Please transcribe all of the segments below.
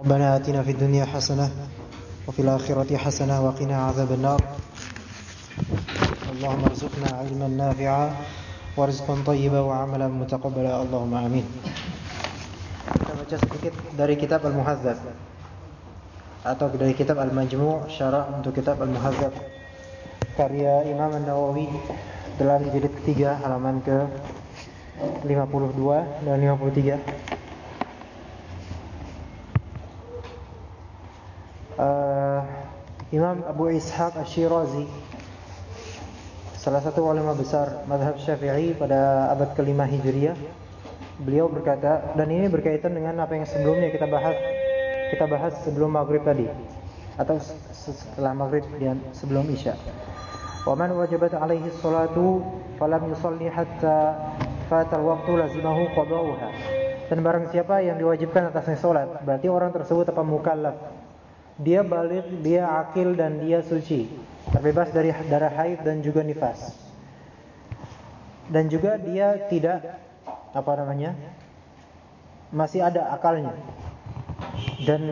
ربنا آتنا في الدنيا حسنة وفي الآخرة حسنة وقنا عذاب النار اللهم ارزقنا علما نافعا ورزقا طيبا وعملا متقبلا اللهم آمين Kita baca sedikit dari kitab Al-Muhadzab atau dari kitab Al-Majmu' syarah untuk kitab Al-Muhadzab karya Imam An-Nawawi dalam jilid ketiga halaman ke 52 dan 53 uh, Imam Abu Ishaq Ash-Shirazi salah satu ulama besar mazhab Syafi'i pada abad kelima Hijriah beliau berkata dan ini berkaitan dengan apa yang sebelumnya kita bahas kita bahas sebelum maghrib tadi atau setelah maghrib dan sebelum isya. Wa man wajabat alaihi salatu falam yusalli hatta fatal waktu lazimahu qada'uha. Dan barang siapa yang diwajibkan atasnya salat berarti orang tersebut apa mukallaf dia balik, dia akil dan dia suci, terbebas dari darah haid dan juga nifas. Dan juga dia tidak apa namanya? masih ada akalnya. Dan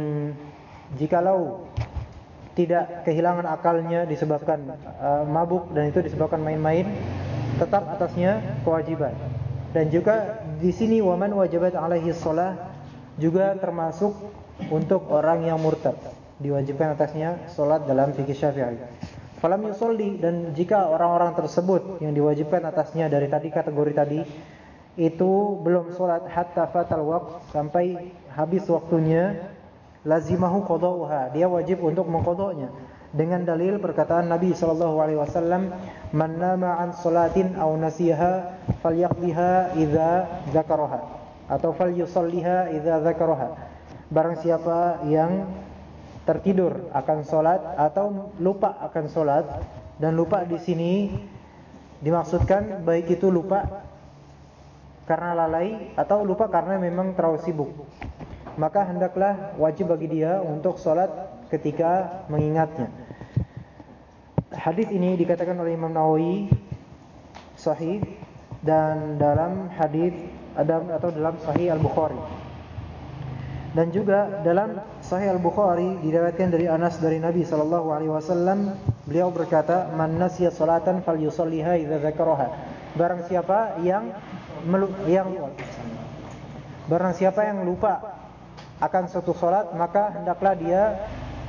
jikalau tidak kehilangan akalnya disebabkan uh, mabuk dan itu disebabkan main-main, tetap atasnya kewajiban. Dan juga di sini waman wajibat alaihi shalah juga termasuk untuk orang yang murtad diwajibkan atasnya solat dalam fikih Syafi'i. Falam yusolli dan jika orang-orang tersebut yang diwajibkan atasnya dari tadi kategori tadi itu belum solat hatta fatal waqt sampai habis waktunya lazimahu qada'uha. Dia wajib untuk mengqadanya. Dengan dalil perkataan Nabi alaihi wasallam man nama an salatin aw nasiha falyaqdiha idza dzakaraha atau falyusalliha idza dzakaraha barang siapa yang tertidur akan solat atau lupa akan solat dan lupa di sini dimaksudkan baik itu lupa karena lalai atau lupa karena memang terlalu sibuk. Maka hendaklah wajib bagi dia untuk solat ketika mengingatnya. Hadis ini dikatakan oleh Imam Nawawi sahih dan dalam hadis atau dalam sahih Al-Bukhari. Dan juga dalam Sahih Al-Bukhari diriwayatkan dari Anas dari Nabi sallallahu alaihi wasallam. Beliau berkata man nasiya salatan falyusalliha idza dzakaraha. Barang siapa yang yang barang siapa yang lupa akan suatu salat maka hendaklah dia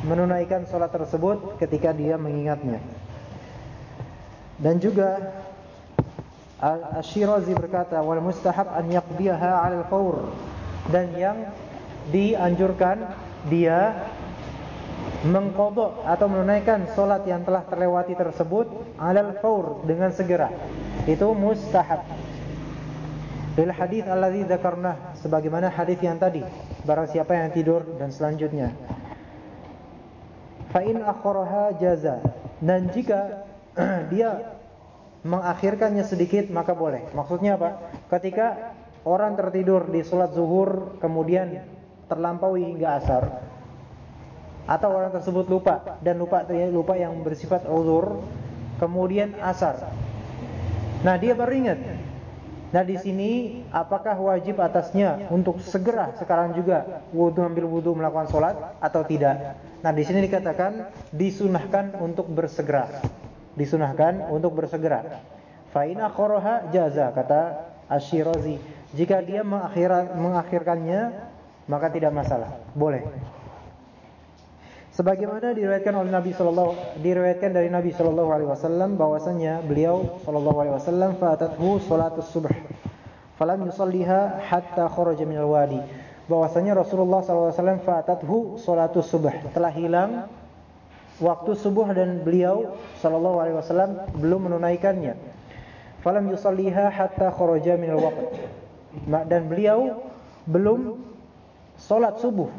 menunaikan salat tersebut ketika dia mengingatnya. Dan juga Asy-Syirazi berkata wal mustahab an yaqdiyaha 'ala al-fawr dan yang dianjurkan dia mengkodok atau menunaikan solat yang telah terlewati tersebut alal faur dengan segera. Itu mustahab. Lil hadis alladzi dzakarna sebagaimana hadis yang tadi, barang siapa yang tidur dan selanjutnya. Fa in jaza. Dan jika dia mengakhirkannya sedikit maka boleh. Maksudnya apa? Ketika orang tertidur di salat zuhur kemudian terlampaui hingga asar. Atau orang tersebut lupa dan lupa lupa yang bersifat uzur kemudian asar. Nah dia baru ingat. Nah di sini apakah wajib atasnya untuk segera sekarang juga wudu ambil wudu melakukan sholat atau tidak? Nah di sini dikatakan disunahkan untuk bersegera. Disunahkan untuk bersegera. Fa in jaza kata Asyirazi jika dia mengakhirkannya maka tidak masalah, boleh. Sebagaimana diriwayatkan oleh Nabi sallallahu diriwayatkan dari Nabi sallallahu alaihi wasallam bahwasanya beliau sallallahu alaihi wasallam fatathu salatus subh falam yusalliha hatta kharaja minal wadi. Bahwasanya Rasulullah sallallahu alaihi wasallam fatathu salatus subh telah hilang waktu subuh dan beliau sallallahu alaihi wasallam belum menunaikannya. Falam yusalliha hatta kharaja minal waqt. Dan beliau belum salat subuh.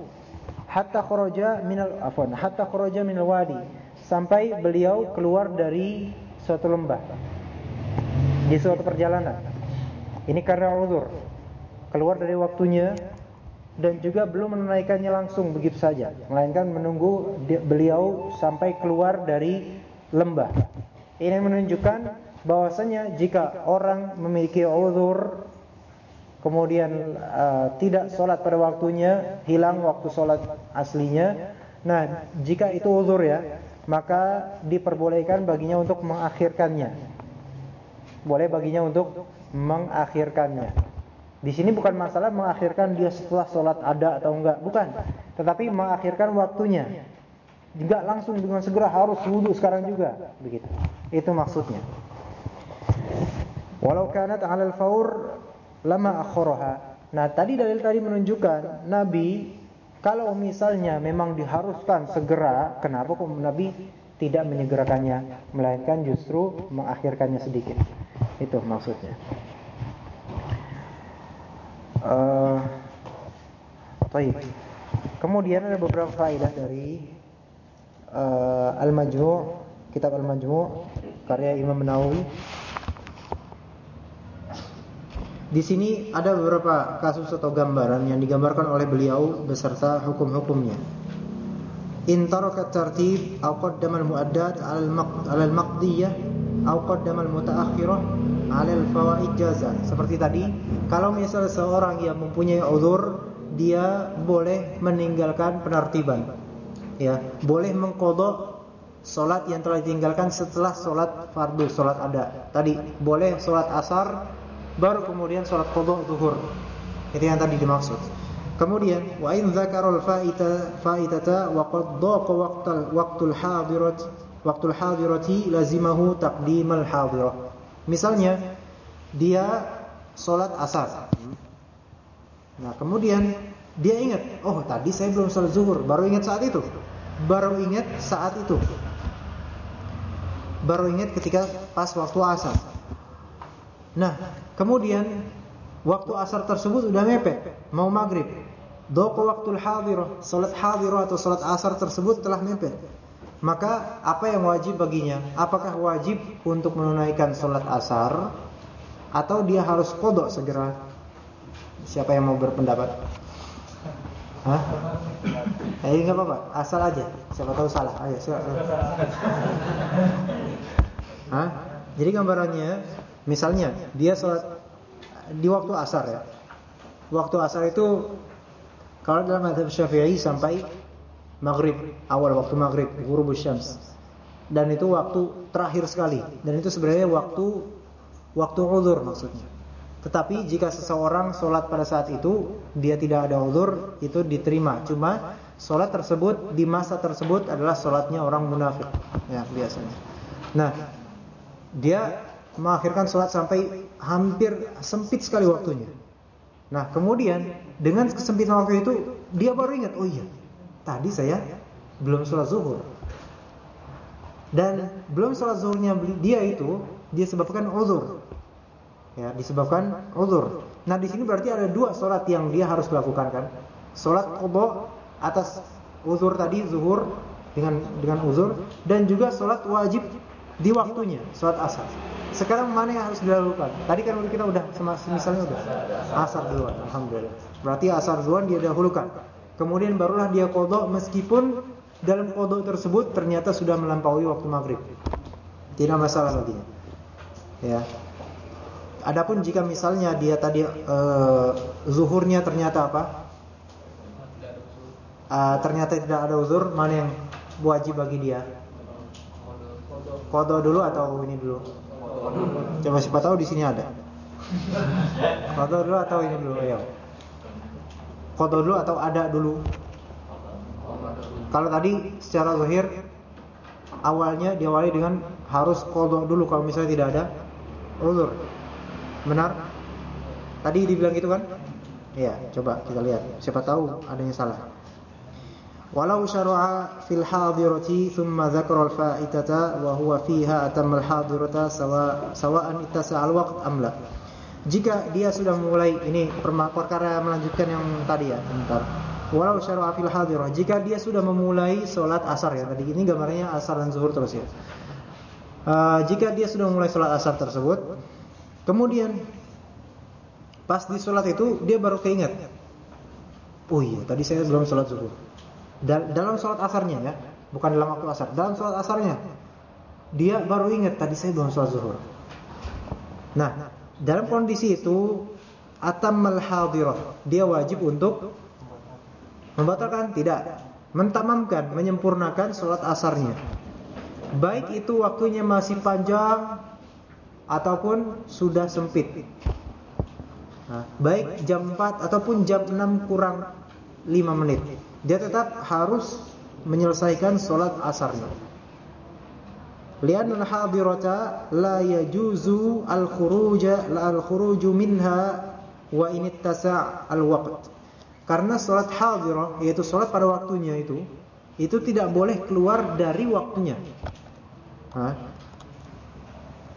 Hatta kharaja minal afwan hatta kharaja minal wadi. Sampai beliau keluar dari suatu lembah. Di suatu perjalanan. Ini karena uzur. Keluar dari waktunya dan juga belum menunaikannya langsung begitu saja. Melainkan menunggu beliau sampai keluar dari lembah. Ini menunjukkan bahwasanya jika orang memiliki uzur kemudian uh, tidak sholat pada waktunya, hilang waktu sholat aslinya. Nah, jika itu uzur ya, maka diperbolehkan baginya untuk mengakhirkannya. Boleh baginya untuk mengakhirkannya. Di sini bukan masalah mengakhirkan dia setelah sholat ada atau enggak, bukan. Tetapi mengakhirkan waktunya. Enggak langsung dengan segera harus wudhu sekarang juga, begitu. Itu maksudnya. Walau kanat 'alal faur lama akharaha. Nah, tadi dalil tadi menunjukkan Nabi kalau misalnya memang diharuskan segera, kenapa kok Nabi tidak menyegerakannya, melainkan justru mengakhirkannya sedikit. Itu maksudnya. Uh, Kemudian ada beberapa faedah dari uh, Al-Majmu', kitab Al-Majmu' karya Imam Nawawi Di sini ada beberapa kasus atau gambaran yang digambarkan oleh beliau beserta hukum-hukumnya. In taraka tartib aw qaddama al-mu'addad 'ala al-maqdiyah aw qaddama al-mutaakhirah 'ala al-fawaid jaza. Seperti tadi, kalau misal seorang yang mempunyai uzur, dia boleh meninggalkan penertiban. Ya, boleh mengkodok solat yang telah ditinggalkan setelah solat fardu, solat ada. Tadi boleh solat asar baru kemudian sholat qadha zuhur. Itu yang tadi dimaksud. Kemudian wa in dzakarul faita faitata wa qad daqa waqtal waqtul hadirat waqtul hadirati lazimahu taqdimal hadirah. Misalnya dia sholat asar. Nah, kemudian dia ingat, oh tadi saya belum sholat zuhur, baru ingat saat itu. Baru ingat saat itu. Baru ingat ketika pas waktu asar. Nah, kemudian waktu asar tersebut sudah mepet, mau maghrib. Doko waktu hadirah, salat hadirah atau salat asar tersebut telah mepet. Maka apa yang wajib baginya? Apakah wajib untuk menunaikan salat asar atau dia harus kodok segera? Siapa yang mau berpendapat? Hah? Eh enggak apa-apa, asal aja. Siapa tahu salah. Ayo, silakan. Hah? Jadi gambarannya Misalnya dia sholat di waktu asar ya. Waktu asar itu kalau dalam madhab syafi'i sampai maghrib, awal waktu maghrib, ghurubus syams. Dan itu waktu terakhir sekali. Dan itu sebenarnya waktu waktu uzur maksudnya. Tetapi jika seseorang sholat pada saat itu dia tidak ada uzur, itu diterima. Cuma sholat tersebut di masa tersebut adalah sholatnya orang munafik, ya biasanya. Nah, dia mengakhirkan sholat sampai hampir sempit sekali waktunya. Nah, kemudian dengan kesempitan waktu itu dia baru ingat, oh iya, tadi saya belum sholat zuhur. Dan belum sholat zuhurnya dia itu dia sebabkan uzur. Ya, disebabkan uzur. Nah, di sini berarti ada dua sholat yang dia harus lakukan kan? Sholat qadha atas uzur tadi zuhur dengan dengan uzur dan juga sholat wajib di waktunya, sholat asar. Sekarang mana yang harus dilakukan? Tadi kan kita udah misalnya udah asar duluan, alhamdulillah. Berarti asar duluan dia dahulukan. Kemudian barulah dia kodok meskipun dalam kodok tersebut ternyata sudah melampaui waktu maghrib. Tidak masalah lagi. Ya. Adapun jika misalnya dia tadi uh, zuhurnya ternyata apa? Uh, ternyata tidak ada uzur, mana yang wajib bagi dia? Kodok dulu atau ini dulu? Coba siapa tahu di sini ada. Kodo dulu atau ini dulu, ayo. Kodo dulu atau ada dulu. Kalau tadi secara zahir awalnya diawali dengan harus kodo dulu kalau misalnya tidak ada ulur. Benar? Tadi dibilang gitu kan? Iya, coba kita lihat. Siapa tahu ada yang salah. Walau syara'a fil hadirati thumma dzakara al fa'itata wa huwa fiha atamma al hadirata sawa sawa'an ittasa al waqt am la. Jika dia sudah mulai ini perkara melanjutkan yang tadi ya, bentar. Walau syara'a fil hadirah, jika dia sudah memulai salat asar ya. Tadi ini gambarnya asar dan zuhur terus ya. Uh, jika dia sudah memulai salat asar tersebut, kemudian pas di salat itu dia baru keinget. Oh iya, tadi saya belum salat zuhur dalam sholat asarnya ya, bukan dalam waktu asar, dalam sholat asarnya dia baru ingat tadi saya belum sholat zuhur. Nah, dalam kondisi itu atammal hadirah, dia wajib untuk Membatalkan? Tidak. Mentamamkan, menyempurnakan sholat asarnya. Baik itu waktunya masih panjang ataupun sudah sempit. Nah, baik jam 4 ataupun jam 6 kurang 5 menit. Dia tetap harus menyelesaikan sholat asarnya. Lian al-hadirata la yajuzu al-khuruja la al-khuruju minha wa in ittasa' al-waqt. Karena sholat hadirah yaitu sholat pada waktunya itu itu tidak boleh keluar dari waktunya.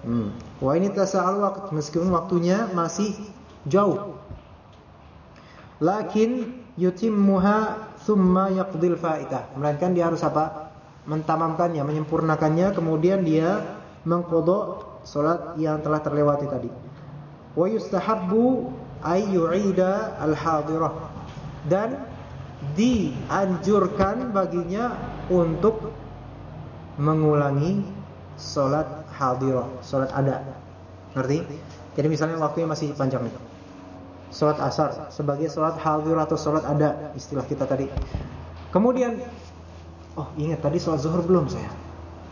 Hmm. Wa ini waktu meskipun waktunya masih jauh. Lakin yutimmuha thumma yaqdil fa'idah. Melainkan dia harus apa? Mentamamkannya, menyempurnakannya, kemudian dia mengkodok salat yang telah terlewati tadi. Wa yustahabbu ay yu'ida al-hadirah. Dan dianjurkan baginya untuk mengulangi sholat hadirah, sholat ada. Ngerti? Jadi misalnya waktunya masih panjang nih. Sholat asar sebagai sholat hadirah atau sholat ada istilah kita tadi. Kemudian, oh ingat tadi sholat zuhur belum saya?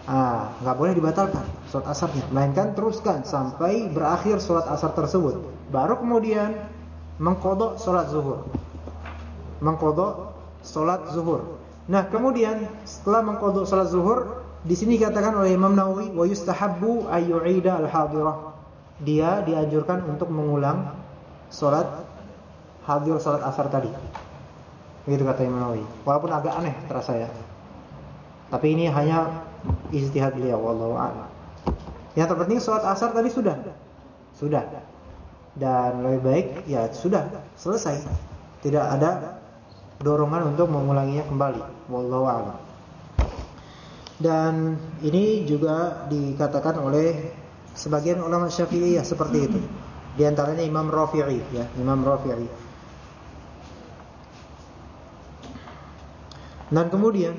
Ah, nggak boleh dibatalkan sholat asarnya, melainkan teruskan sampai berakhir sholat asar tersebut. Baru kemudian mengkodok sholat zuhur, mengkodok sholat zuhur. Nah kemudian setelah mengkodok sholat zuhur di sini dikatakan oleh Imam Nawawi wa yustahabbu ayyu'ida al-hadirah. Dia dianjurkan untuk mengulang salat hadir salat asar tadi. Begitu kata Imam Nawawi. Walaupun agak aneh terasa ya. Tapi ini hanya ijtihad beliau wallahu a'lam. Yang terpenting salat asar tadi sudah. Sudah. Dan lebih baik ya sudah selesai. Tidak ada dorongan untuk mengulanginya kembali. Wallahu a'lam. Dan ini juga dikatakan oleh sebagian ulama Syafi'iyah seperti itu. Di antaranya Imam Rafi'i ya, Imam Rafi'i. Dan kemudian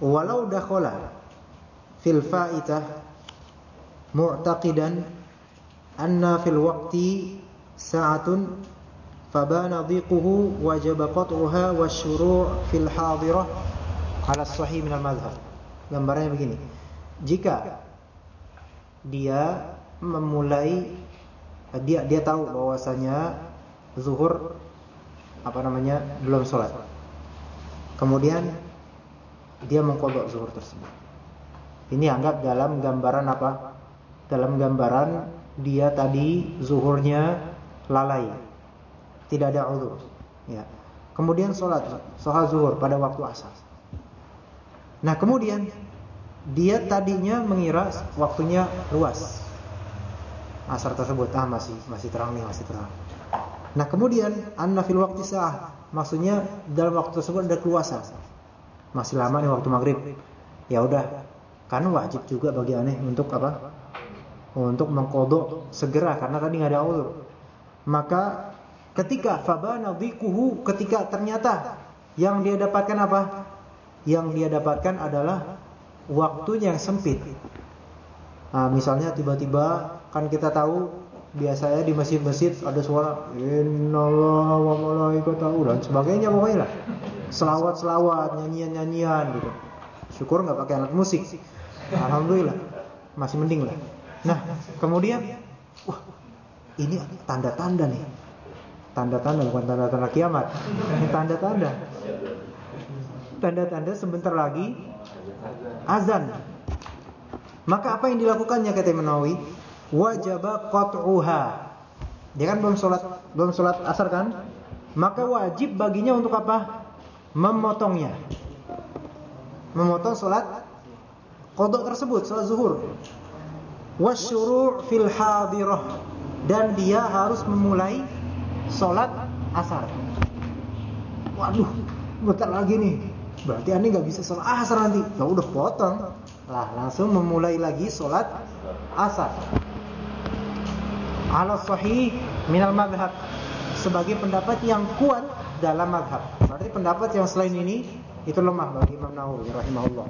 walau dakhala fil fa'itah mu'taqidan anna fil waqti sa'atun fabana dhiquhu wajaba qat'uha wasyuru' fil hadirah ala sahih min al-madhhab Gambarnya begini. Jika dia memulai dia dia tahu bahwasanya zuhur apa namanya belum sholat. Kemudian dia mengkodok zuhur tersebut. Ini anggap dalam gambaran apa? Dalam gambaran dia tadi zuhurnya lalai, tidak ada uzur. Ya. Kemudian sholat, sholat zuhur pada waktu asar. Nah kemudian dia tadinya mengira waktunya luas. Asar tersebut ah masih masih terang nih masih terang. Nah kemudian anna fil waqti sa'ah maksudnya dalam waktu tersebut ada keluasan. Masih lama nih waktu maghrib. Ya udah, kan wajib juga bagi aneh untuk apa? Untuk mengkodok segera karena tadi nggak ada ulur. Maka ketika fabana dhikuhu ketika ternyata yang dia dapatkan apa? yang dia dapatkan adalah waktu yang sempit. Nah, misalnya tiba-tiba kan kita tahu biasanya di masjid-masjid ada suara innallaha wa malaikatahu dan sebagainya pokoknya lah. Selawat-selawat, nyanyian-nyanyian gitu. Syukur nggak pakai alat musik. Alhamdulillah. Masih mending lah. Nah, kemudian wah, ini tanda-tanda nih. Tanda-tanda bukan tanda-tanda kiamat. Ini tanda-tanda tanda-tanda sebentar lagi azan. Maka apa yang dilakukannya kata Imam Nawawi? Wajib qat'uha. Dia kan belum sholat belum sholat asar kan? Maka wajib baginya untuk apa? Memotongnya. Memotong sholat kodok tersebut, sholat zuhur. Wasyuru' fil hadirah. Dan dia harus memulai sholat asar. Waduh, bentar lagi nih Berarti aneh nggak bisa sholat asar nanti. Ya udah potong. Lah langsung memulai lagi sholat asar. Ala sahih minal madhab sebagai pendapat yang kuat dalam madhab. Berarti pendapat yang selain ini itu lemah bagi Imam Nawawi rahimahullah.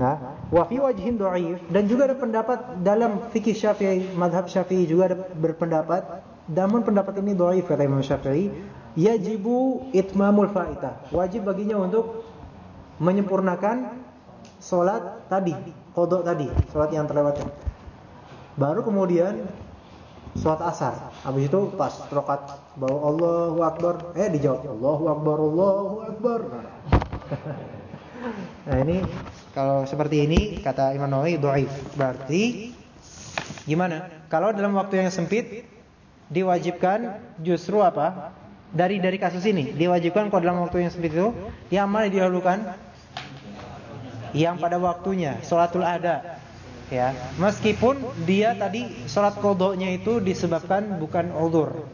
Nah, wa fi wajhin dhaif dan juga ada pendapat dalam fikih Syafi'i, madhab Syafi'i juga ada berpendapat namun pendapat ini dhaif kata Imam Syafi'i yajibu itmamul faitah. Wajib baginya untuk menyempurnakan solat tadi, kodok tadi, solat yang terlewatkan. Baru kemudian solat asar. Habis itu pas rokat bawa Allahu Akbar, eh dijawab Allahu Akbar, Allahu Akbar. nah ini kalau seperti ini kata Imam Nawawi dhaif. Berarti gimana? Kalau dalam waktu yang sempit diwajibkan justru apa? Dari dari kasus ini diwajibkan kalau dalam waktu yang sempit itu yang mana didahulukan? Yang pada waktunya, salatul ada. Ya, meskipun dia tadi salat qodoknya itu disebabkan bukan uzur.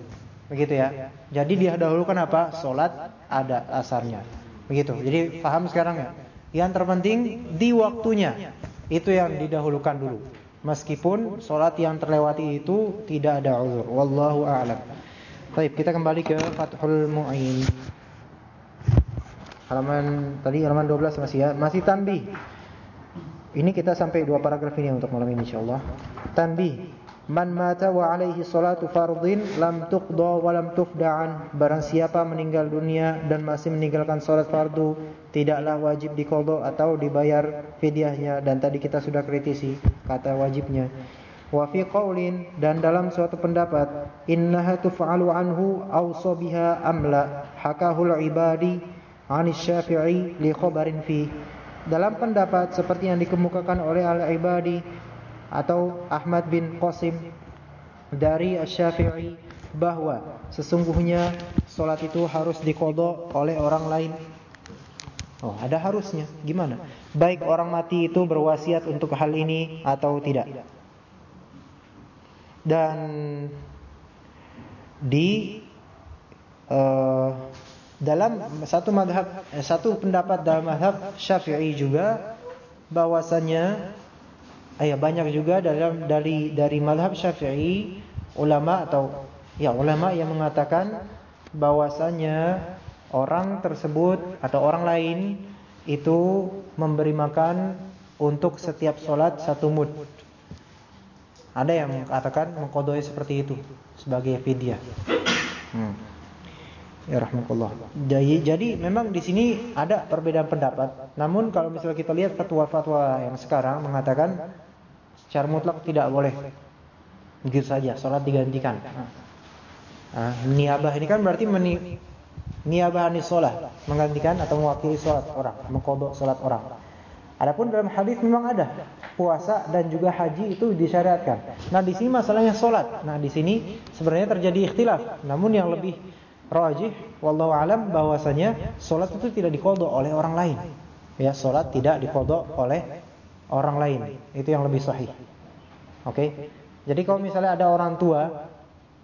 Begitu ya. Jadi dia dahulukan apa? Salat ada asarnya. Begitu. Jadi paham sekarang ya? Yang terpenting di waktunya. Itu yang didahulukan dulu. Meskipun salat yang terlewati itu tidak ada uzur. Wallahu a'lam. Baik, kita kembali ke Fathul Mu'in. Halaman tadi halaman 12 masih ya. Masih tanbih. Ini kita sampai dua paragraf ini untuk malam ini insyaallah. Tanbih. Man mata wa alaihi salatu fardhin lam tuqda wa lam tufda'an. Barang siapa meninggal dunia dan masih meninggalkan salat fardu, tidaklah wajib diqadha atau dibayar fidyahnya dan tadi kita sudah kritisi kata wajibnya. Wa fi qaulin dan dalam suatu pendapat innaha tuf'alu anhu aw sabiha amla hakahul ibadi 'an Syafi'i li khabarin fi dalam pendapat seperti yang dikemukakan oleh Al-Ibadi atau Ahmad bin Qasim dari Asy-Syafi'i bahwa sesungguhnya solat itu harus dikodok oleh orang lain. Oh, ada harusnya. Gimana? Baik orang mati itu berwasiat untuk hal ini atau tidak. Dan di uh, dalam satu madhab eh, satu pendapat dalam madhab Syafi'i juga bahwasanya eh, banyak juga dalam dari dari madhab Syafi'i ulama atau ya ulama yang mengatakan bahwasanya orang tersebut atau orang lain itu memberi makan untuk setiap sholat satu mud. Ada yang mengatakan mengkodoi seperti itu sebagai fidyah. Hmm. Ya rahmatullah. Jadi, jadi memang di sini ada perbedaan pendapat. Namun kalau misalnya kita lihat fatwa-fatwa yang sekarang mengatakan secara mutlak tidak boleh begitu saja salat digantikan. Nah, niabah ini kan berarti meni, niabah anis sholat menggantikan atau mewakili sholat orang, mengkodok sholat orang. Adapun dalam hadis memang ada puasa dan juga haji itu disyariatkan. Nah di sini masalahnya sholat. Nah di sini sebenarnya terjadi ikhtilaf. Namun yang lebih rajih wallahu alam bahwasanya salat itu tidak dikodok oleh orang lain. Ya, salat tidak dikodok oleh orang lain. Itu yang lebih sahih. Oke. Okay? Jadi kalau misalnya ada orang tua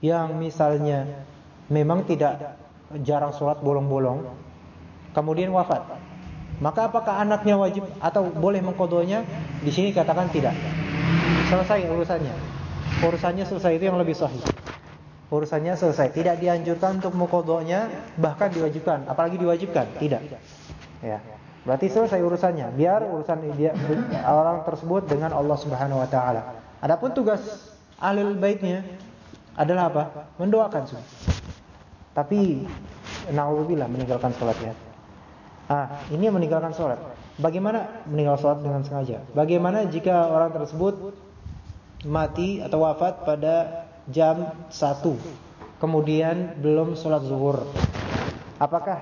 yang misalnya memang tidak jarang sholat bolong-bolong, kemudian wafat, maka apakah anaknya wajib atau boleh mengkodonya? Di sini katakan tidak. Selesai urusannya. Urusannya selesai itu yang lebih sahih urusannya selesai. Tidak dianjurkan untuk mukodoknya, bahkan diwajibkan. Apalagi diwajibkan, tidak. Ya, berarti selesai urusannya. Biar urusan dia orang tersebut dengan Allah Subhanahu Wa Taala. Adapun tugas ahlul baitnya adalah apa? Mendoakan sudah. Tapi naudzubillah meninggalkan sholat ya. Ah, ini meninggalkan sholat. Bagaimana meninggal sholat dengan sengaja? Bagaimana jika orang tersebut mati atau wafat pada jam 1 Kemudian belum sholat zuhur. Apakah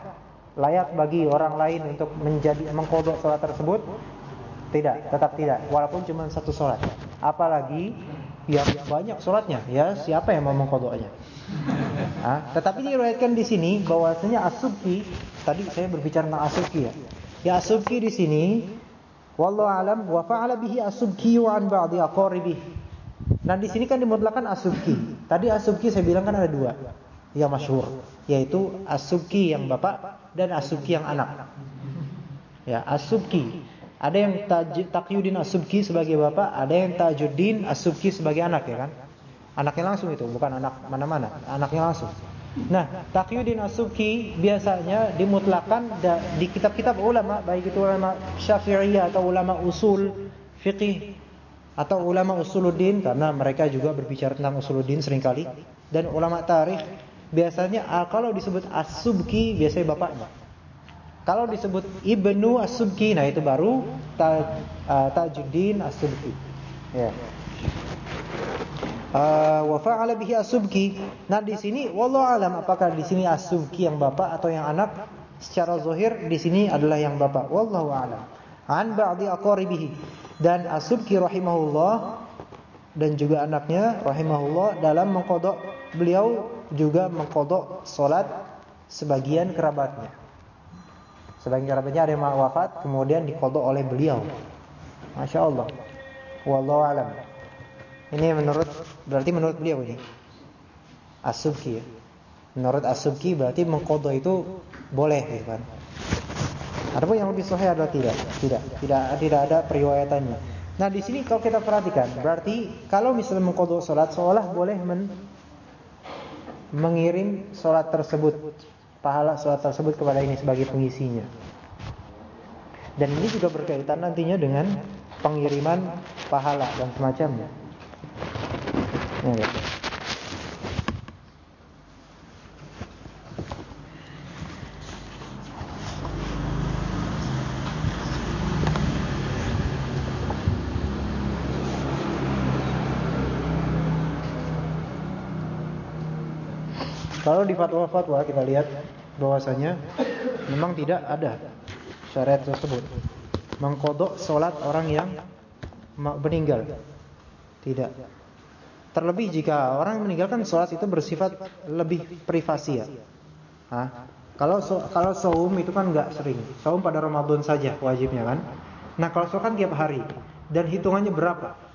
layak bagi orang lain untuk menjadi mengkodok sholat tersebut? Tidak, tetap tidak. Walaupun cuma satu sholat. Apalagi yang banyak sholatnya. Ya siapa yang mau mengkodoknya? Nah, Tetapi diriwayatkan di sini bahwasanya asubki Tadi saya berbicara tentang asubki ya. Ya asubki di sini Wallahu alam wa fa'ala bihi asubki wa an ba'di aqaribihi Nah di sini kan dimutlakan asubki. Tadi asubki saya bilang kan ada dua yang masyhur, yaitu asubki yang bapak dan asubki yang anak. Ya asubki. Ada yang takyudin asubki sebagai bapak, ada yang tajuddin asubki sebagai anak ya kan? Anaknya langsung itu, bukan anak mana-mana, anaknya langsung. Nah, takyudin asubki biasanya dimutlakan di kitab-kitab ulama, baik itu ulama Syafi'iyah atau ulama usul fikih atau ulama usuluddin karena mereka juga berbicara tentang usuluddin sering kali dan ulama tarikh biasanya ah, kalau disebut as-subki biasanya bapaknya. Kalau disebut ibnu as-subki, nah itu baru ta, uh, tajuddin as-subki. Ya. Uh, wa fa'ala bihi as-subki. Nah di sini wallahu alam apakah di sini as-subki yang bapak atau yang anak? Secara zahir di sini adalah yang bapak. Wallahu alam. An ba'di aqaribihi. Dan as-subki rahimahullah dan juga anaknya rahimahullah dalam mengkodok beliau juga mengkodok solat sebagian kerabatnya. Sebagian kerabatnya ada yang wafat kemudian dikodok oleh beliau. Masya Allah. Wallahu alam. Ini menurut berarti menurut beliau ini. Asubki ya. Menurut Asubki berarti mengkodok itu boleh gitu kan. Adapun yang lebih sahih adalah tidak, tidak, tidak, tidak ada periwayatannya. Nah di sini kalau kita perhatikan, berarti kalau misalnya mengkodok sholat seolah boleh men mengirim sholat tersebut pahala sholat tersebut kepada ini sebagai pengisinya. Dan ini juga berkaitan nantinya dengan pengiriman pahala dan semacamnya. Ya, Kalau di fatwa-fatwa kita lihat bahwasanya memang tidak ada syariat tersebut mengkodok solat orang yang meninggal. Tidak. Terlebih jika orang meninggalkan solat itu bersifat lebih privasi ya. Hah? Kalau so, kalau saum itu kan nggak sering. Saum pada Ramadan saja wajibnya kan. Nah kalau sholat kan tiap hari dan hitungannya berapa?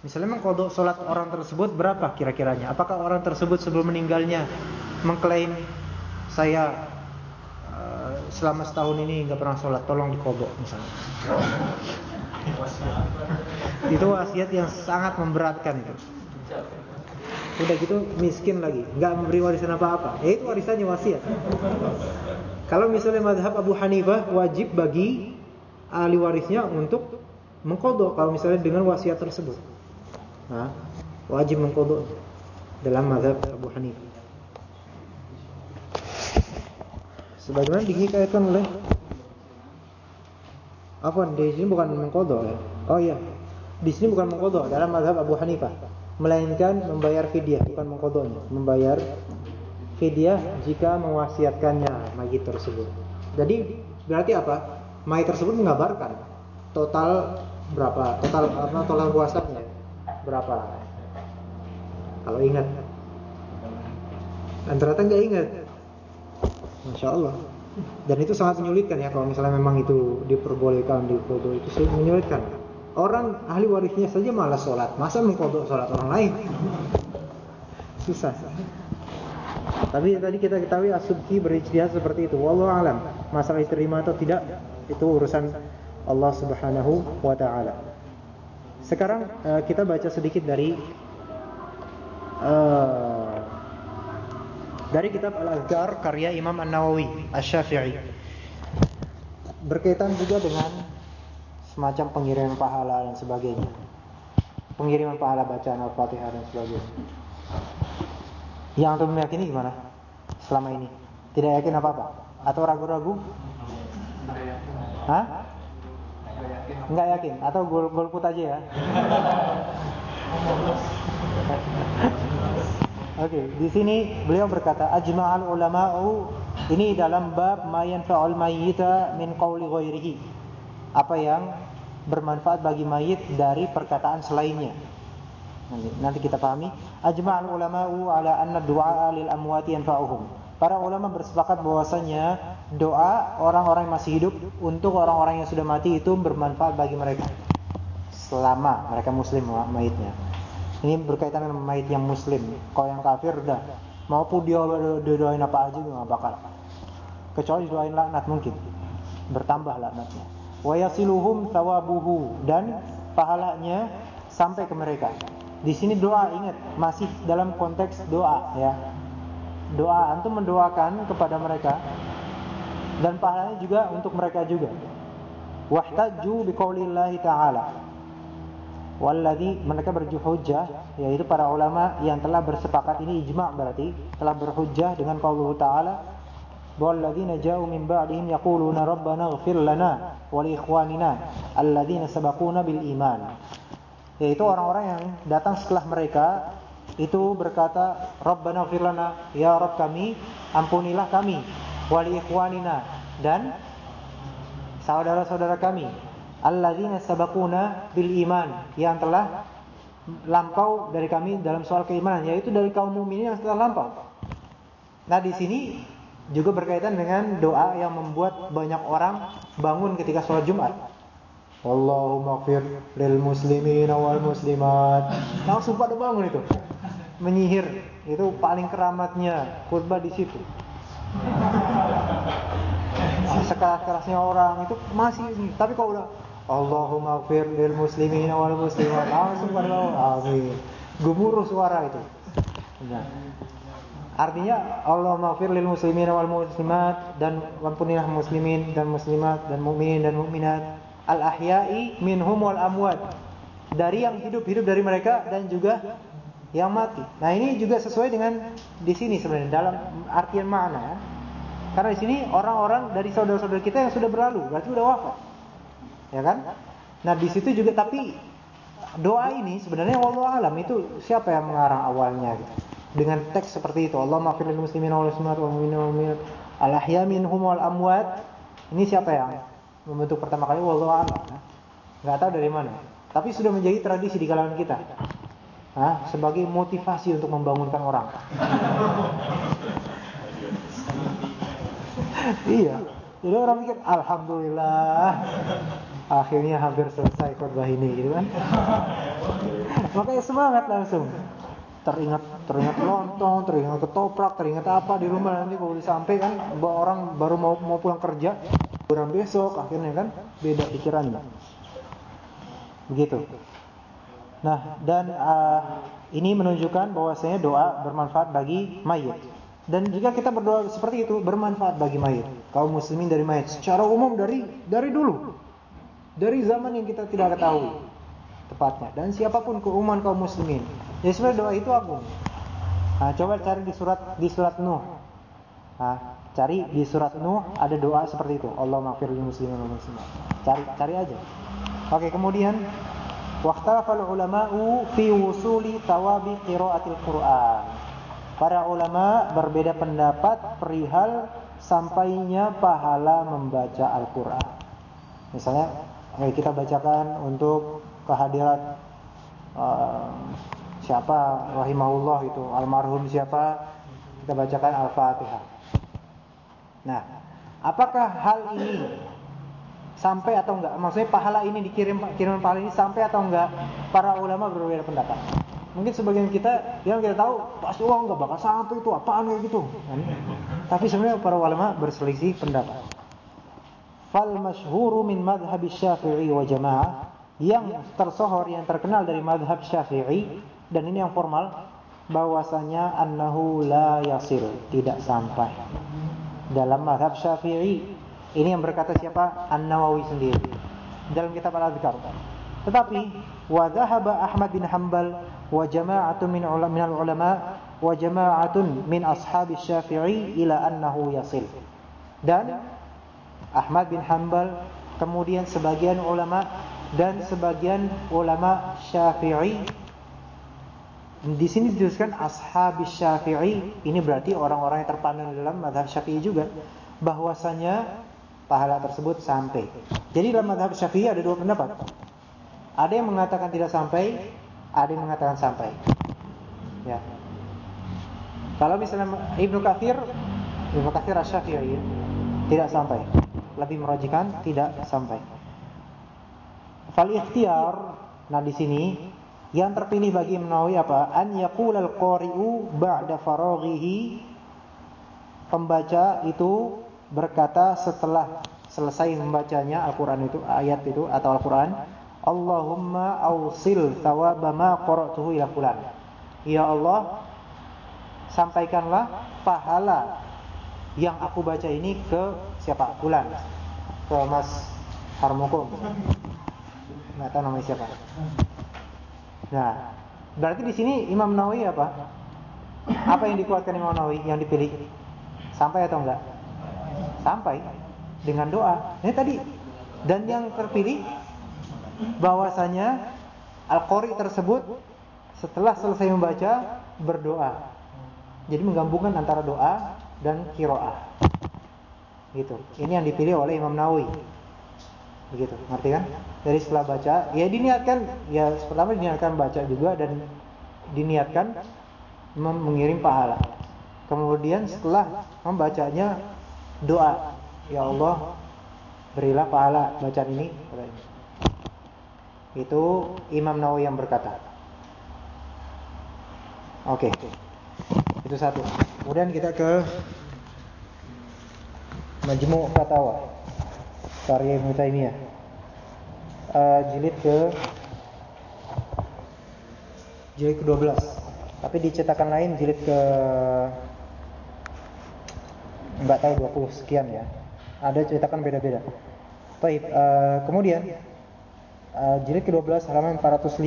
Misalnya mengkodok sholat orang tersebut berapa kira-kiranya? Apakah orang tersebut sebelum meninggalnya mengklaim saya uh, selama setahun ini nggak pernah sholat, tolong dikodok misalnya. itu wasiat yang sangat memberatkan itu. Udah gitu miskin lagi, nggak memberi warisan apa-apa. Ya itu warisannya wasiat. Kalau misalnya madhab Abu Hanifah wajib bagi ahli warisnya untuk mengkodok kalau misalnya dengan wasiat tersebut ha? wajib mengkodok dalam mazhab Abu Hanifah. Sebagaimana dihikayatkan oleh apa di sini bukan mengkodok ya. Oh iya. Di sini bukan mengkodok dalam mazhab Abu Hanifah, melainkan membayar fidyah bukan mengkodoknya, membayar fidyah jika mewasiatkannya mayit tersebut. Jadi berarti apa? Mayit tersebut mengabarkan total berapa? Total apa total puasanya berapa? Kalau ingat. Dan ternyata nggak ingat. Masya Allah. Dan itu sangat menyulitkan ya kalau misalnya memang itu diperbolehkan di foto itu menyulitkan. Orang ahli warisnya saja malas sholat, masa mengkodok sholat orang lain? Susah. Tapi tadi kita ketahui asubki berijtihad seperti itu. Wallahu alam. Masalah diterima atau tidak itu urusan Allah Subhanahu wa taala. Sekarang uh, kita baca sedikit dari uh, dari kitab Al-Azkar karya Imam An-Nawawi Asy-Syafi'i. Berkaitan juga dengan semacam pengiriman pahala dan sebagainya. Pengiriman pahala bacaan Al-Fatihah dan sebagainya. Yang antum meyakini gimana? Selama ini tidak yakin apa-apa atau ragu-ragu? Hah? Enggak yakin atau gol golput aja ya? Oke, okay, di sini beliau berkata ajma'al ulama'u ini dalam bab ma yanfa'ul mayyita min qawli ghairihi. Apa yang bermanfaat bagi mayit dari perkataan selainnya. Nanti, nanti kita pahami. Ajma'al ulama'u ala anna du'a lil amwati yanfa'uhum. Para ulama bersepakat bahwasanya doa orang-orang yang masih hidup untuk orang-orang yang sudah mati itu bermanfaat bagi mereka selama mereka muslim mayitnya. Ini berkaitan dengan mayit yang muslim. Kalau yang kafir udah maupun dia doain apa aja nggak bakal. Kecuali doain laknat mungkin. Bertambah laknatnya. Wa yasiluhum thawabuhu dan pahalanya sampai ke mereka. Di sini doa ingat masih dalam konteks doa ya doa antum mendoakan kepada mereka dan pahalanya juga untuk mereka juga. Wahtaju biqaulillahi ta'ala. Walladhi mereka berhujjah yaitu para ulama yang telah bersepakat ini ijma' berarti telah berhujjah dengan qaulullah taala min ba'dihim yaquluna rabbana ighfir lana li ikhwanina alladzina sabaquna bil iman yaitu orang-orang yang datang setelah mereka itu berkata rabbana ighfir lana ya rabb kami ampunilah kami wa li ikhwanina dan saudara-saudara kami alladzina sabaquna bil iman yang telah lampau dari kami dalam soal keimanan yaitu dari kaum mukminin yang telah lampau. Nah, di sini juga berkaitan dengan doa yang membuat banyak orang bangun ketika sholat Jumat. Allahumma fir lil muslimin wal muslimat. Langsung pada bangun itu. Menyihir. Itu paling keramatnya khutbah di situ. Sekeras-kerasnya orang itu masih. Tapi kalau udah Allahumma gfir lil muslimin wal muslimat. Langsung pada bawah. Amin. Gemuruh suara itu. Nah. Artinya Allahumma gfir lil muslimin wal muslimat dan ampunilah muslimin dan muslimat dan mukminin dan mukminat al ahya'i minhum wal amwat. Dari yang hidup-hidup dari mereka dan juga yang mati. Nah, ini juga sesuai dengan di sini sebenarnya dalam artian makna. Karena di sini orang-orang dari saudara-saudara kita yang sudah berlalu, berarti sudah wafat ya kan? Nah di situ juga tapi doa ini sebenarnya Allah alam itu siapa yang mengarang awalnya gitu. Dengan teks seperti itu, Allah maafin muslimin wal muslimat wal mu'minin wal mu'minat al ahya minhum wal amwat. Ini siapa yang membentuk pertama kali Allah alam. Enggak tahu dari mana. Tapi sudah menjadi tradisi di kalangan kita. Hah? sebagai motivasi untuk membangunkan orang. Iya. Jadi orang mikir alhamdulillah akhirnya hampir selesai khutbah ini gitu kan. Makanya semangat langsung. Teringat teringat lontong, teringat ketoprak, teringat apa di rumah nanti kalau sampai kan orang baru mau mau pulang kerja, kurang besok akhirnya kan beda pikirannya. Begitu. Nah, dan uh, ini menunjukkan bahwasanya doa bermanfaat bagi mayit. Dan jika kita berdoa seperti itu bermanfaat bagi mayit. Kaum muslimin dari mayit secara umum dari dari dulu dari zaman yang kita tidak ketahui tepatnya dan siapa pun keumuman kaum muslimin. Jadi sebenarnya doa itu agung. Nah, coba cari di surat di surat Nuh. Nah, cari di surat Nuh ada doa seperti itu. Allah maghfir muslimin wal muslimat. Cari cari aja. Oke, kemudian waqtalafal ulama'u fi wusuli tawabi qiraatil Qur'an. Para ulama berbeda pendapat perihal sampainya pahala membaca Al-Qur'an. Misalnya kita bacakan untuk kehadiran uh, siapa rahimahullah itu almarhum siapa kita bacakan Al-Fatihah. Nah, apakah hal ini sampai atau enggak? Maksudnya pahala ini dikirim kiriman pahala ini sampai atau enggak? Para ulama berbeda pendapat. Mungkin sebagian kita yang kita tahu pasti uang enggak bakal sampai itu apaan kayak gitu. Tapi sebenarnya para ulama berselisih pendapat. Fal masyhuru min madhhab Syafi'i wa jamaah yang tersohor yang terkenal dari madhab Syafi'i dan ini yang formal bahwasanya annahu la yasil tidak sampai. Dalam madhab Syafi'i ini yang berkata siapa? An-Nawawi sendiri. Dalam kitab Al-Adhkar tetapi wa dhahaba Ahmad bin Hanbal wa min al ulama wa jama'atun min ashabi Syafi'i ila annahu yasil dan Ahmad bin Hanbal, kemudian sebagian ulama dan sebagian ulama Syafi'i. Di sini dituliskan ashabi Syafi'i, ini berarti orang-orang yang terpandang dalam madhab Syafi'i juga bahwasanya pahala tersebut sampai. Jadi dalam madhab Syafi'i ada dua pendapat. Ada yang mengatakan tidak sampai, ada yang mengatakan sampai. Ya. Kalau misalnya Ibnu Katsir, Ibnu Katsir Asy-Syafi'i tidak sampai lebih merojikan tidak sampai. Fal ikhtiar, nah di sini yang terpilih bagi Nawawi apa? An yaqulal qari'u ba'da faraghihi pembaca itu berkata setelah selesai membacanya Al-Qur'an itu ayat itu atau Al-Qur'an Allahumma awsil thawaba ma qara'tuhu ila fulan. Ya Allah, sampaikanlah pahala yang aku baca ini ke siapa? Bulan. Ke Mas Harmoko. Enggak tahu namanya siapa. Nah, berarti di sini Imam Nawawi apa? Apa yang dikuatkan Imam Nawawi yang dipilih? Sampai atau enggak? Sampai dengan doa. Ini tadi dan yang terpilih bahwasanya Al-Qari tersebut setelah selesai membaca berdoa. Jadi menggabungkan antara doa dan kiroah. Gitu. Ini yang dipilih oleh Imam Nawawi. Begitu, ngerti kan? Dari setelah baca, ya diniatkan, ya pertama diniatkan baca juga dan diniatkan mengirim pahala. Kemudian setelah membacanya doa, ya Allah berilah pahala bacaan ini. Itu Imam Nawawi yang berkata. Oke. Itu satu. Kemudian kita ke Majmu' Fatawa karya Ibnu Taimiyah. Uh, jilid ke jilid ke-12. Tapi di cetakan lain jilid ke enggak tahu 20 sekian ya. Ada cetakan beda-beda. Baik, uh, kemudian uh, jilid ke-12 halaman 405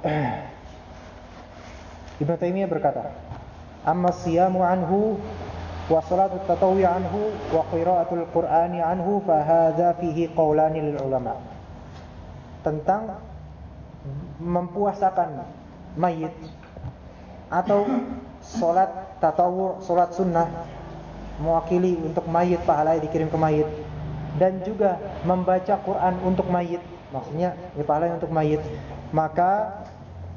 Ibnu Taimiyah berkata, "Amma siyamu anhu wa salatu tatawwi anhu wa qiraatul Qur'ani anhu fa hadza fihi qaulani lil ulama." Tentang mempuasakan mayit atau salat tatawu, salat sunnah mewakili untuk mayit pahala dikirim ke mayit dan juga membaca Quran untuk mayit maksudnya ya untuk mayit maka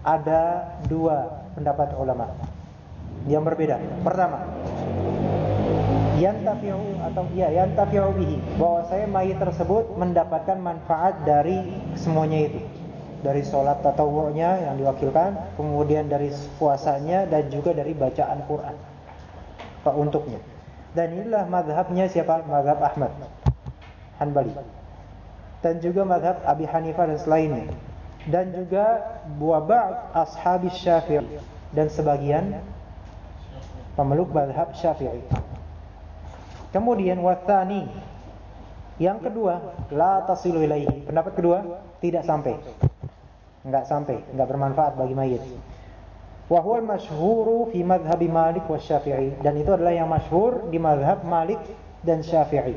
ada dua pendapat ulama yang berbeda. Pertama, yantafi'u atau ya yantafi'u bihi bahwa saya mayit tersebut mendapatkan manfaat dari semuanya itu. Dari sholat tatawu'nya yang diwakilkan, kemudian dari puasanya dan juga dari bacaan Quran. Untuknya. Dan inilah madhabnya siapa? Madhab Ahmad Hanbali. Dan juga madhab Abi Hanifah dan selainnya dan juga buah ashabi syafi'i dan sebagian pemeluk madhab syafi'i. Kemudian wathani yang kedua la tasilu ilaihi. Pendapat kedua tidak sampai. Enggak sampai, enggak bermanfaat bagi mayit. Wa huwa masyhuru fi Malik wa Syafi'i dan itu adalah yang masyhur di madhab Malik dan Syafi'i.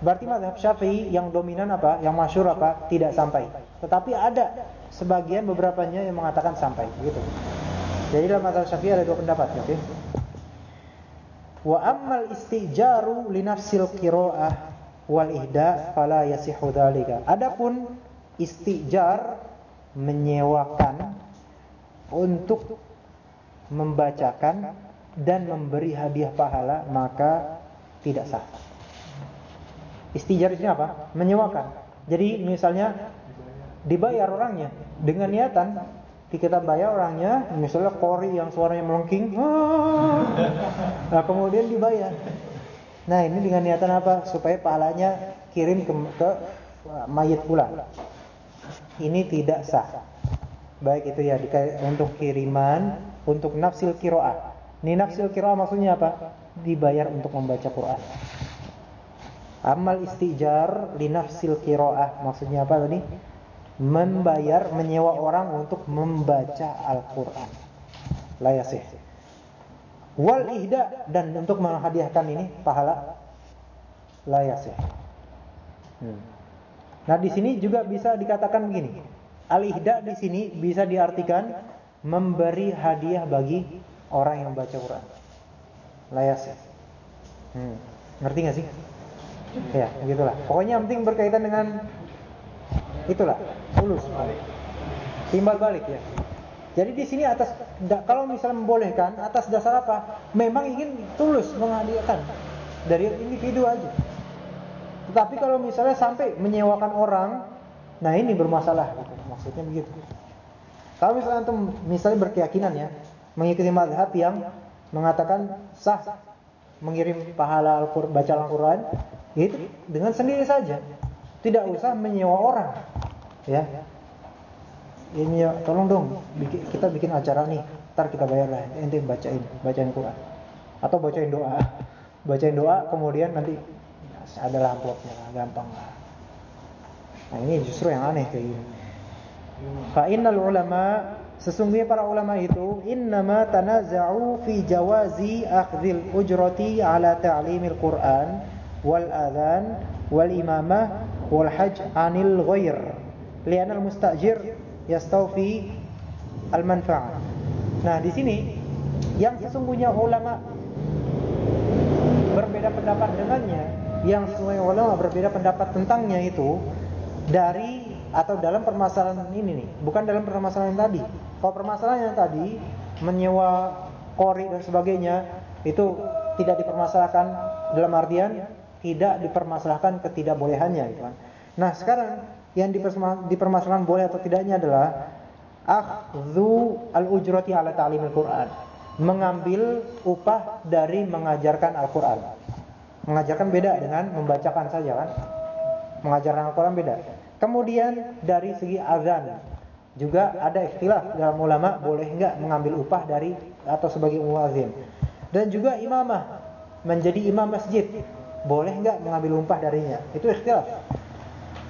Berarti madhab Syafi'i yang dominan apa? Yang masyhur apa? Tidak sampai. Tetapi ada sebagian beberapanya yang mengatakan sampai, gitu. Jadi dalam madhab Syafi'i ada dua pendapat, oke? Okay? Wa ammal istijaru li nafsil qira'ah wal ihda fala yasihu dzalika. Adapun istijar menyewakan untuk membacakan dan memberi hadiah pahala maka tidak sah. Istijar itu apa? Menyewakan. Jadi misalnya dibayar orangnya dengan niatan kita bayar orangnya misalnya kori yang suaranya melengking nah kemudian dibayar. Nah ini dengan niatan apa? Supaya pahalanya kirim ke, ke mayit pula. Ini tidak sah. Baik itu ya untuk kiriman untuk nafsil kiroah. Ini nafsil kiroah maksudnya apa? Dibayar untuk membaca Quran Amal istijar linafsil kiroah maksudnya apa tadi? Membayar, menyewa orang untuk membaca Al-Quran. Layasih. Wal ihda dan untuk menghadiahkan ini pahala layasih. Hmm. Nah di sini juga bisa dikatakan begini. Al ihda di sini bisa diartikan memberi hadiah bagi orang yang baca Quran. Layasih. Hmm. Ngerti gak sih? Ya, begitulah. Pokoknya yang penting berkaitan dengan itulah, tulus. Timbal balik ya. Jadi di sini atas kalau misalnya membolehkan atas dasar apa? Memang ingin tulus menghadiahkan dari individu aja. Tetapi kalau misalnya sampai menyewakan orang, nah ini bermasalah gitu. Maksudnya begitu. Kalau misalnya antum misalnya berkeyakinan ya, mengikuti madhab yang mengatakan sah mengirim pahala Al-Qur'an baca Al-Qur'an itu dengan sendiri saja. Tidak usah menyewa orang. Ya. Ini ya, tolong dong kita bikin acara nih. Ntar kita bayar lah. Ente bacain, bacain Quran. Atau bacain doa. Bacain doa kemudian nanti ada amplopnya gampang lah. Nah, ini justru yang aneh kayak gini. Fa innal ulama sesungguhnya para ulama itu innama tanaza'u fi jawazi akhdhil ujrati ala ta'limil Qur'an wal adhan wal imamah wal hajj 'anil ghair li'anna al mustajir yastawfi al manfa'ah. Nah, di sini yang sesungguhnya ulama berbeda pendapat dengannya, yang sesungguhnya ulama berbeda pendapat tentangnya itu dari atau dalam permasalahan ini nih, bukan dalam permasalahan yang tadi. Kalau permasalahan yang tadi menyewa kori dan sebagainya itu tidak dipermasalahkan dalam artian tidak dipermasalahkan ketidakbolehannya gitu kan. Nah, sekarang yang dipermasalahkan boleh atau tidaknya adalah akhdhu al-ujrati ala ta'limil Qur'an. Mengambil upah dari mengajarkan Al-Qur'an. Mengajarkan beda dengan membacakan saja kan. Mengajarkan Al-Qur'an beda. Kemudian dari segi azan juga ada istilah dalam ulama boleh enggak mengambil upah dari atau sebagai muazin. Dan juga imamah menjadi imam masjid boleh enggak mengambil upah darinya. Itu ikhtilaf.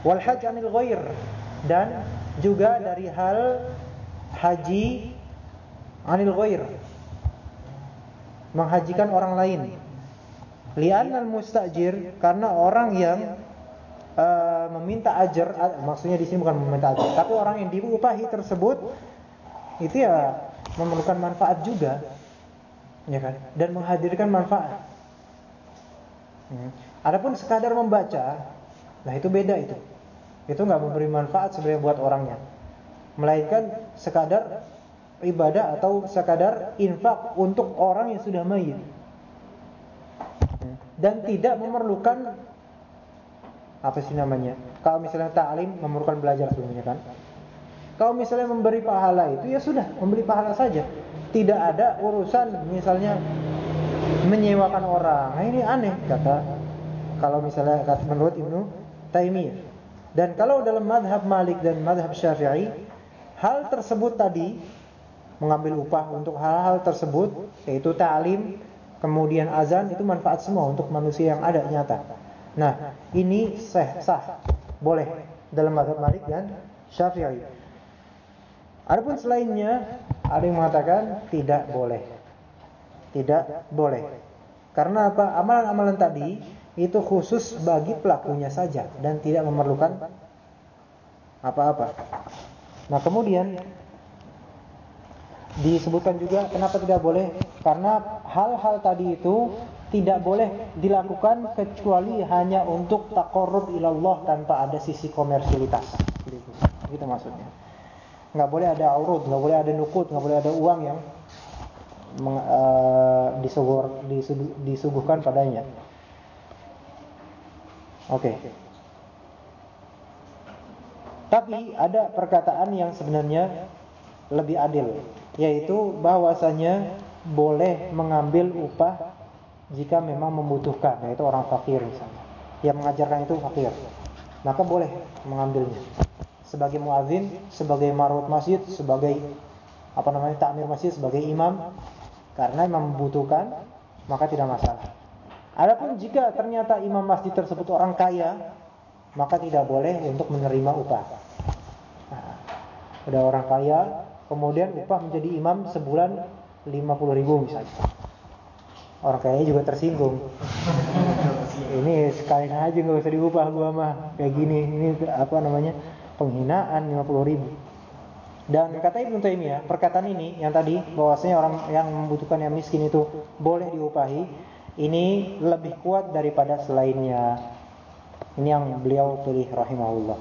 Wal hajj anil ghair dan juga dari hal haji anil ghair menghajikan orang lain. Li'annal mustajir karena orang yang uh, meminta ajar, maksudnya di sini bukan meminta ajar, tapi orang yang diupahi tersebut itu ya memerlukan manfaat juga, ya kan? Dan menghadirkan manfaat. Hmm. Adapun sekadar membaca, nah itu beda itu. Itu nggak memberi manfaat sebenarnya buat orangnya. Melainkan sekadar ibadah atau sekadar infak untuk orang yang sudah mayit. Dan tidak memerlukan apa sih namanya? Kalau misalnya ta'lim memerlukan belajar sebelumnya kan? Kalau misalnya memberi pahala itu ya sudah, memberi pahala saja. Tidak ada urusan misalnya menyewakan orang. Nah, ini aneh kata kalau misalnya kata menurut Ibnu Taimiyah. Dan kalau dalam madhab Malik dan madhab Syafi'i, hal tersebut tadi mengambil upah untuk hal-hal tersebut, yaitu ta'lim, kemudian azan itu manfaat semua untuk manusia yang ada nyata. Nah, ini sah, sah. Boleh dalam mazhab Malik dan Syafi'i. Adapun selainnya ada yang mengatakan tidak boleh. Tidak boleh. Karena apa? Amalan-amalan tadi itu khusus bagi pelakunya saja dan tidak memerlukan apa-apa. Nah, kemudian disebutkan juga kenapa tidak boleh? Karena hal-hal tadi itu tidak boleh dilakukan kecuali hanya untuk takorub ilallah tanpa ada sisi komersialitas. Gitu, maksudnya. Nggak boleh ada aurud, nggak boleh ada nukut, nggak boleh ada uang yang meng, uh, disuguh, disuguh, disuguhkan padanya. Oke. Okay. Tapi ada perkataan yang sebenarnya lebih adil, yaitu bahwasanya boleh mengambil upah jika memang membutuhkan, yaitu orang fakir misalnya. Yang mengajarkan itu fakir, maka boleh mengambilnya. Sebagai muazin, sebagai marut masjid, sebagai apa namanya takmir masjid, sebagai imam, karena membutuhkan, maka tidak masalah. Adapun jika ternyata imam masjid tersebut orang kaya, maka tidak boleh untuk menerima upah. Nah, ada orang kaya, kemudian upah menjadi imam sebulan 50 ribu misalnya orang kayaknya juga tersinggung ini sekali aja nggak usah diubah gua mah kayak gini ini apa namanya penghinaan 50 ribu dan kata Ibnu Taimiyah perkataan ini yang tadi bahwasanya orang yang membutuhkan yang miskin itu boleh diupahi ini lebih kuat daripada selainnya. Ini yang beliau pilih rahimahullah.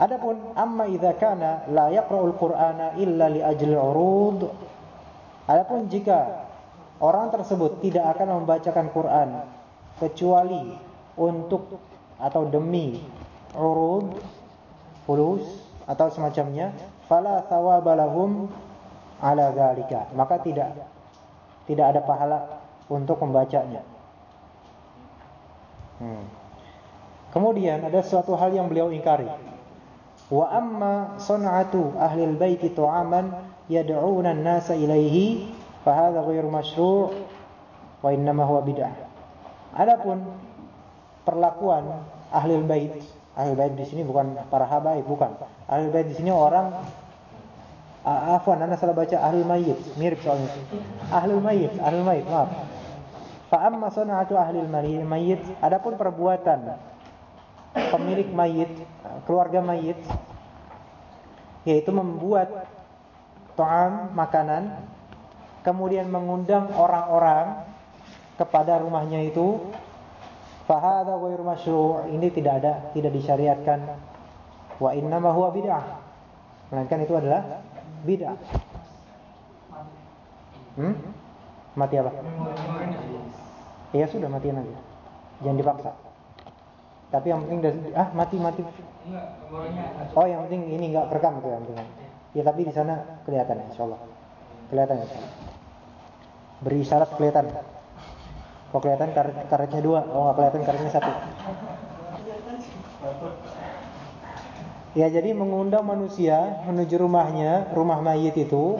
Adapun amma idza kana la yaqra'ul Qur'ana illa li ajli urud Adapun jika orang tersebut tidak akan membacakan Quran kecuali untuk atau demi urud fulus atau semacamnya fala thawabalahum ala dzalika maka tidak tidak ada pahala untuk membacanya hmm. kemudian ada suatu hal yang beliau ingkari wa amma sun'atu ahli al-baiti tu'aman yad'una an-nasa ilaihi fahadha ghairu masyru' wa innama bid'ah. Adapun perlakuan ahli bait Ahli bait di sini bukan para habaib, bukan. Ahli bait di sini orang Afwan, anda salah baca ahlul mayyit, mirip soalnya. Ahlul mayyit, ahlul mayyit, maaf. Fa amma sana'atu ahlil mayyit, adapun perbuatan pemilik mayit, keluarga mayit yaitu membuat ta'am, makanan, kemudian mengundang orang-orang kepada rumahnya itu fahadha ghairu masyru' ini tidak ada tidak disyariatkan wa inna ma huwa bid'ah melainkan itu adalah bid'ah. Hmm? Mati apa? Ya sudah mati aja. Jangan dipaksa. Tapi yang penting dari ah mati mati. Oh yang penting ini enggak kerekam itu yang penting. Ya tapi di sana kelihatan insyaallah. Kelihatan insyaallah. Beri isyarat kelihatan. Kok kelihatan karet karetnya dua, oh enggak kelihatan karetnya satu. Ya jadi mengundang manusia menuju rumahnya, rumah mayit itu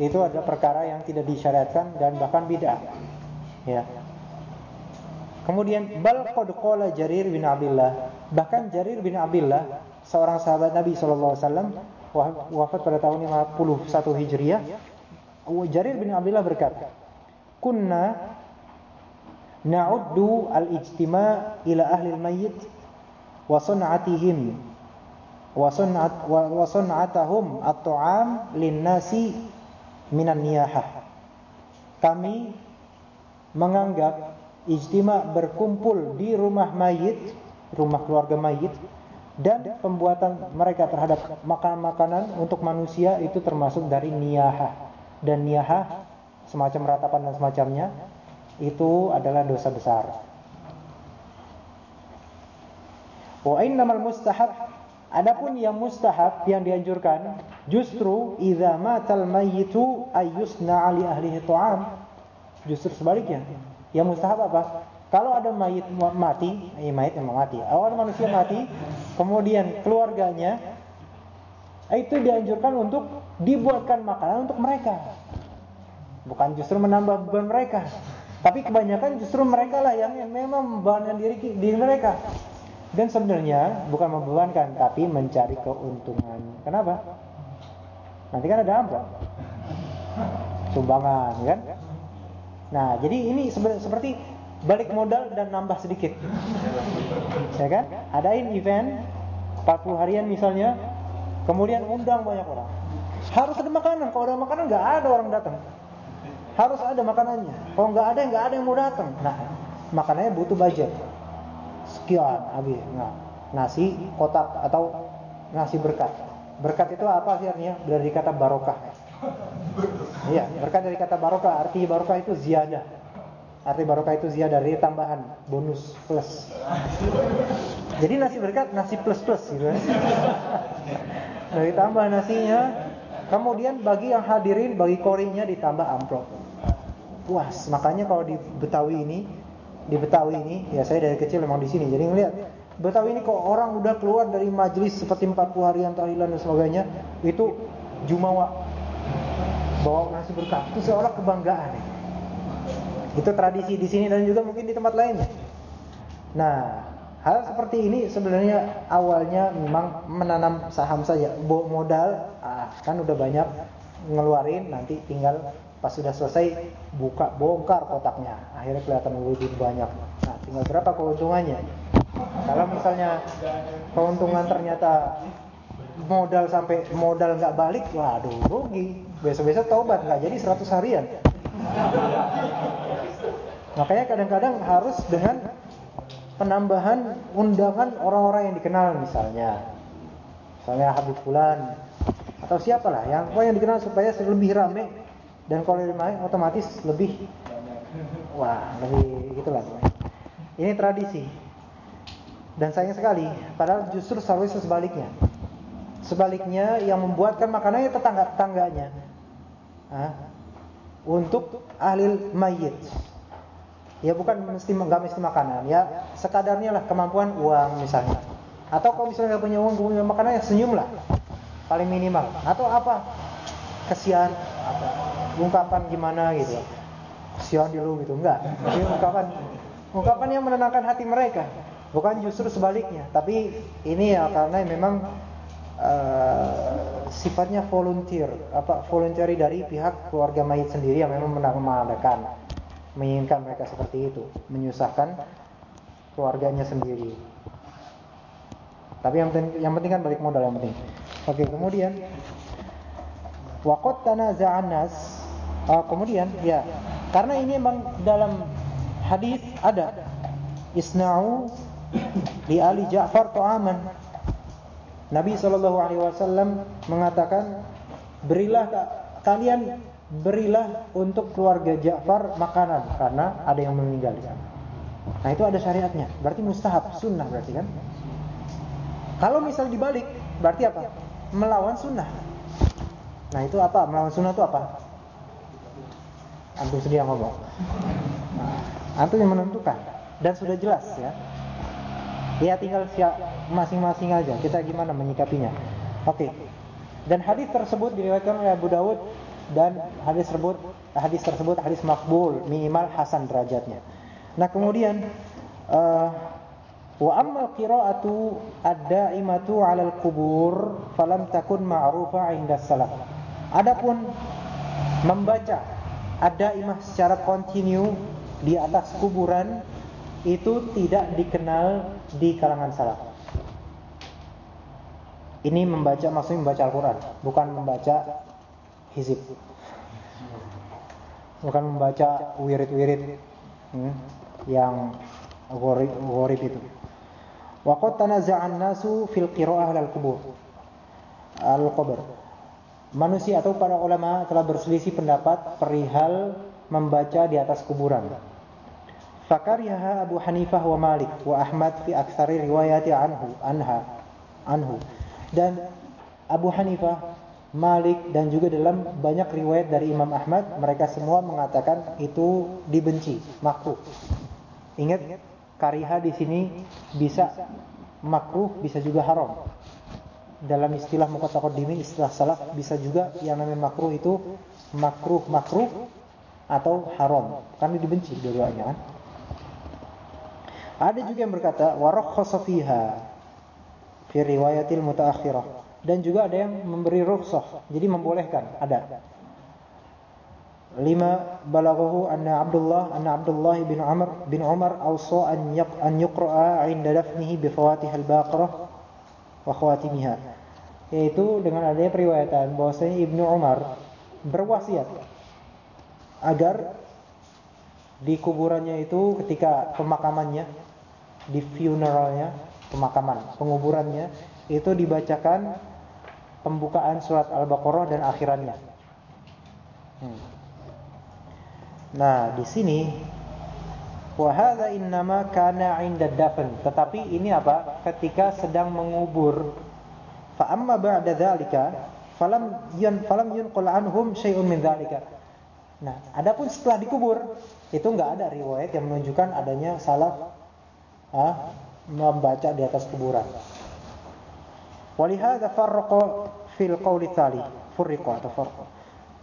itu adalah perkara yang tidak disyariatkan dan bahkan bid'ah. Ya. Kemudian bal qad Jarir bin Abdullah, bahkan Jarir bin Abdullah seorang sahabat Nabi sallallahu alaihi wafat pada tahun 51 Hijriah. Jarir bin Abdullah berkata, "Kunna na'uddu al-ijtima' ila ahli al-mayyit wa sun'atihim wa sun'atahum at-ta'am lin-nasi minan niyahah. Kami menganggap ijtima berkumpul di rumah mayit, rumah keluarga mayit dan pembuatan mereka terhadap makanan-makanan untuk manusia itu termasuk dari niyahah. Dan niyahah semacam ratapan dan semacamnya itu adalah dosa besar. Wa innamal mustahab Adapun yang mustahab yang dianjurkan justru idza matal mayyitu ayyusna ali ahlihi ta'am. Justru sebaliknya. Yang mustahab apa? Kalau ada mayit mati, eh mayit memang mati. Awal manusia mati, kemudian keluarganya itu dianjurkan untuk dibuatkan makanan untuk mereka. Bukan justru menambah beban mereka. Tapi kebanyakan justru mereka lah yang memang membebankan diri, diri mereka. Dan sebenarnya bukan membebankan tapi mencari keuntungan. Kenapa? Nanti kan ada amplop. Sumbangan, kan? Nah, jadi ini seperti balik modal dan nambah sedikit. Ya kan? Adain event 40 harian misalnya, kemudian undang banyak orang. Harus ada makanan. Kalau ada makanan nggak ada orang datang. Harus ada makanannya. Kalau nggak ada, nggak ada yang mau datang. Nah, makanannya butuh budget sekian habis. Nah, nasi kotak atau nasi berkat. Berkat itu apa sih artinya? Dari kata barokah. Iya, berkat dari kata barokah. Arti barokah itu ziyadah. Arti barokah itu ziyadah dari tambahan, bonus, plus. Jadi nasi berkat nasi plus plus gitu ya. Dari tambah nasinya, kemudian bagi yang hadirin, bagi korinya ditambah amplop. Puas. Makanya kalau di Betawi ini di Betawi ini, ya saya dari kecil memang di sini. Jadi ngelihat Betawi ini kok orang udah keluar dari majelis seperti 40 harian tahlilan dan sebagainya, itu jumawa bawa nasi berkah. Itu seolah kebanggaan. Itu tradisi di sini dan juga mungkin di tempat lain. Nah, hal seperti ini sebenarnya awalnya memang menanam saham saja, modal, ah, kan udah banyak ngeluarin, nanti tinggal Pas sudah selesai buka bongkar kotaknya, akhirnya kelihatan lebih banyak. Nah, tinggal berapa keuntungannya? Kalau misalnya keuntungan ternyata modal sampai modal nggak balik, waduh rugi. Besok-besok taubat nggak jadi 100 harian. Makanya kadang-kadang harus dengan penambahan undangan orang-orang yang dikenal misalnya. Misalnya Habib Fulan atau siapalah yang yang dikenal supaya lebih ramai dan kalau banyak otomatis lebih wah, lebih gitulah. Ini tradisi. Dan sayang sekali, padahal justru seharusnya sebaliknya. Sebaliknya yang membuatkan makanannya tetangga-tetangganya. Untuk ahli mayit. Ya bukan mesti nggak mesti makanan, ya sekadarnya lah kemampuan uang misalnya. Atau kalau misalnya punya uang, punya makanan ya senyum lah, paling minimal. Atau apa? Kesian? Ungkapan gimana gitu siang dulu gitu enggak tapi ungkapan ungkapan yang menenangkan hati mereka Bukan justru sebaliknya, tapi ini ya karena memang uh, sifatnya volunteer, apa voluntary dari pihak keluarga mayit sendiri yang memang mengadakan, menginginkan mereka seperti itu, menyusahkan keluarganya sendiri. Tapi yang penting, yang penting kan balik modal yang penting. Oke, kemudian waqad tanaza'an nas. Uh, kemudian ya, karena ini memang dalam hadis ada isna'u di Ali Ja'far ta'aman. Nabi sallallahu alaihi wasallam mengatakan, "Berilah kalian berilah untuk keluarga Ja'far makanan karena ada yang meninggal di sana." Nah, itu ada syariatnya. Berarti mustahab, sunnah berarti kan? Kalau misal dibalik, berarti apa? Melawan sunnah. Nah, itu apa? Melawan sunnah itu apa? Antum sendiri yang ngomong. Nah, antum yang menentukan dan sudah jelas ya. Ya tinggal siap masing-masing aja kita gimana menyikapinya. Oke. Okay. Dan hadis tersebut diriwayatkan oleh Abu Dawud dan hadis tersebut hadis tersebut hadis makbul minimal hasan derajatnya. Nah, kemudian uh, wa ammal qira'atu ad-da'imatu 'alal qubur falam takun ma'rufa 'inda salaf. Adapun membaca ad-da'imah secara kontinu di atas kuburan itu tidak dikenal di kalangan salaf. Ini membaca maksudnya membaca Al-Quran, bukan membaca hizib, bukan membaca wirid-wirid hmm, yang gorib itu. Waqad tanaza'an nasu fil qira'ah al-qubur. Al-qabr. Manusia atau para ulama telah berselisih pendapat perihal membaca di atas kuburan. Fakariha Abu Hanifah wa Malik wa Ahmad fi aktsari riwayati anhu anha anhu. Dan Abu Hanifah, Malik dan juga dalam banyak riwayat dari Imam Ahmad mereka semua mengatakan itu dibenci, makruh. Ingat kariha di sini bisa makruh bisa juga haram. Dalam istilah muqaddimi istilah salaf bisa juga yang namanya makruh itu makruh makruh atau haram karena dibenci dua-duanya kan. Ada juga yang berkata warakhasa fiha fi riwayatil mutaakhirah dan juga ada yang memberi rukhsah. Jadi membolehkan, ada. Lima balaghahu anna Abdullah anna Abdullah bin Umar bin Umar awsa an yaq an yuqra'a 'inda dafnihi bi fawatih al-Baqarah wa khawatimiha. Yaitu dengan adanya periwayatan bahwasanya Ibnu Umar berwasiat agar di kuburannya itu ketika pemakamannya di funeralnya, pemakaman, penguburannya itu dibacakan pembukaan surat Al-Baqarah dan akhirannya. Hmm. Nah, di sini wahada innama kana 'inda dafn. Tetapi ini apa? Ketika sedang mengubur. Fa amma ba'da dzalika falam yun falam yunqal anhum syai'un min dzalika. Nah, adapun setelah dikubur itu enggak ada riwayat yang menunjukkan adanya salaf ah, membaca di atas kuburan. Walihada farraqa fil qawli tsali, furriqa atau farqa.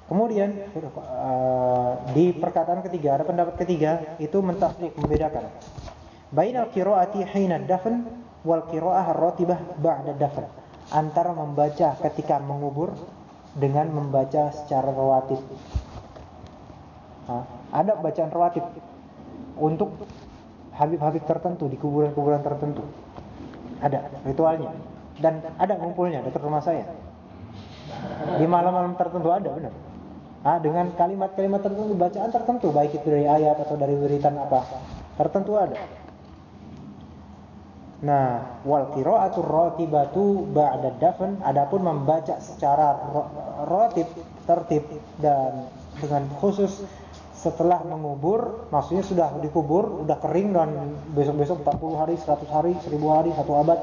Kemudian uh, di perkataan ketiga ada pendapat ketiga itu mentafsir membedakan bainal qiraati hina dafn wal qiraah ar-ratibah ba'da dafn antara membaca ketika mengubur dengan membaca secara rawatib. Nah, ada bacaan rawatib untuk habib-habib tertentu di kuburan-kuburan tertentu. Ada ritualnya dan ada ngumpulnya dekat rumah saya. Di malam-malam tertentu ada benar. Ah, dengan kalimat-kalimat tertentu, bacaan tertentu, baik itu dari ayat atau dari wiritan apa, tertentu ada. Nah, wal qira'atu ratibatu ba'da dafn, adapun membaca secara rotib, tertib dan dengan khusus setelah mengubur, maksudnya sudah dikubur, sudah kering dan besok-besok 40 hari, 100 hari, 1000 hari, satu abad.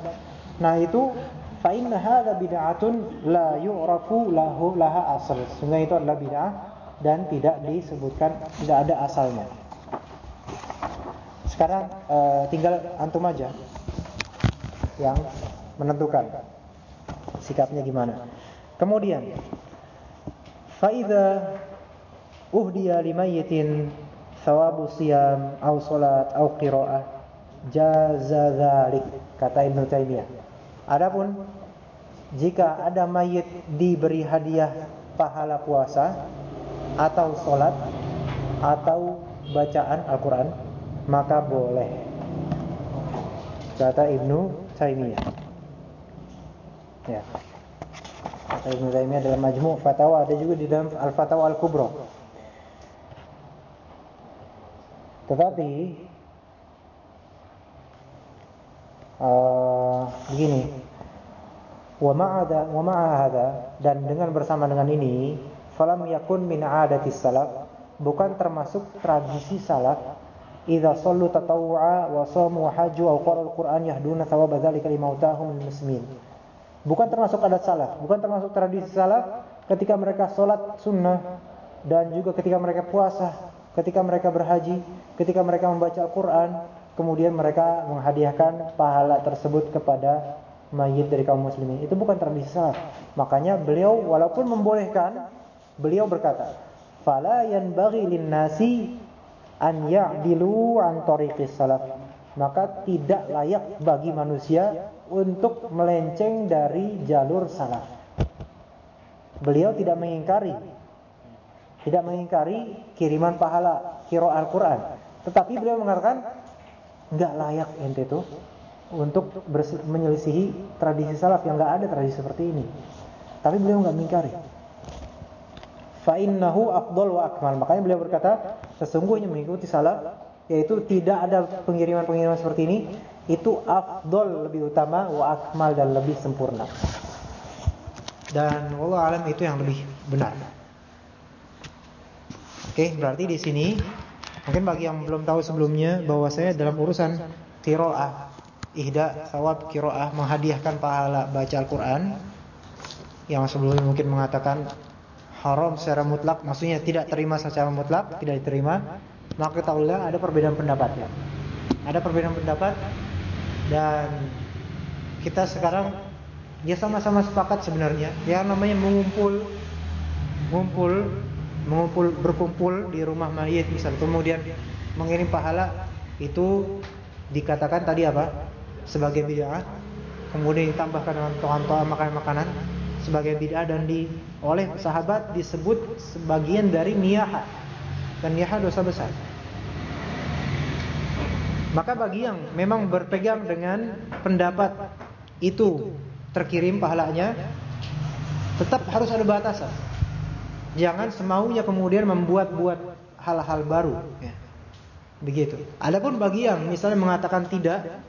Nah, itu fa inna hadza bid'atun la yu'rafu lahu laha asal. Sehingga itu adalah bid'ah dan tidak disebutkan tidak ada asalnya. Sekarang uh, tinggal antum aja yang menentukan sikapnya gimana. Kemudian faida uhdiya limayyitin thawabu siyam au salat au qiraah jazadzalik kata Ibnu Taimiyah. Adapun jika ada mayit diberi hadiah pahala puasa atau sholat atau bacaan Al-Quran maka boleh kata Ibnu Taimiyah ya? Kata Ibnu Taimiyah dalam Majmu' Fatawa ada juga di dalam Al-Fatawa Al-Kubra. Tetapi uh, begini. Wa ma'ada wa ma'a dan dengan bersama dengan ini falam yakun min 'adati salaf bukan termasuk tradisi salaf idza sallu tatawwa wa shamu wa hajju aw qara'u al-Qur'an yahduna thawaba dzalika limautahum muslimin. Bukan termasuk adat salaf bukan termasuk tradisi salaf ketika mereka salat sunnah dan juga ketika mereka puasa ketika mereka berhaji ketika mereka membaca Al-Qur'an kemudian mereka menghadiahkan pahala tersebut kepada mayit dari kaum muslimin. Itu bukan tradisi salaf. Makanya beliau walaupun membolehkan beliau berkata fala yanbaghi lin-nasi an ya'dilu an tariqis salaf. Maka tidak layak bagi manusia untuk melenceng dari jalur salaf. Beliau tidak mengingkari tidak mengingkari kiriman pahala kiro Al-Qur'an. Tetapi beliau mengatakan enggak layak ente itu untuk menyelisihi tradisi salaf yang enggak ada tradisi seperti ini. Tapi beliau enggak mengingkari. Fa innahu afdal wa akmal. Makanya beliau berkata, sesungguhnya mengikuti salaf yaitu tidak ada pengiriman-pengiriman seperti ini itu afdal lebih utama wa akmal dan lebih sempurna. Dan Allah alam itu yang lebih benar. Oke, berarti di sini mungkin bagi yang belum tahu sebelumnya bahwa saya dalam urusan qiraah ihda sawab qiraah menghadiahkan pahala baca Al-Qur'an yang sebelumnya mungkin mengatakan haram secara mutlak, maksudnya tidak terima secara mutlak, tidak diterima, maka ketahuilah ada perbedaan pendapat ya. Ada perbedaan pendapat dan kita sekarang ya sama-sama sepakat sebenarnya yang namanya mengumpul mengumpul mengumpul berkumpul di rumah mayit misal kemudian mengirim pahala itu dikatakan tadi apa? sebagai bid'ah kemudian ditambahkan dengan tohan-tohan makanan-makanan sebagai bid'ah dan di oleh sahabat disebut sebagian dari niyaha. Dan niyaha dosa besar. Maka bagi yang memang berpegang dengan pendapat itu terkirim pahalanya tetap harus ada batasan. Jangan semaunya kemudian membuat-buat hal-hal baru ya. Begitu. Adapun bagi yang misalnya mengatakan tidak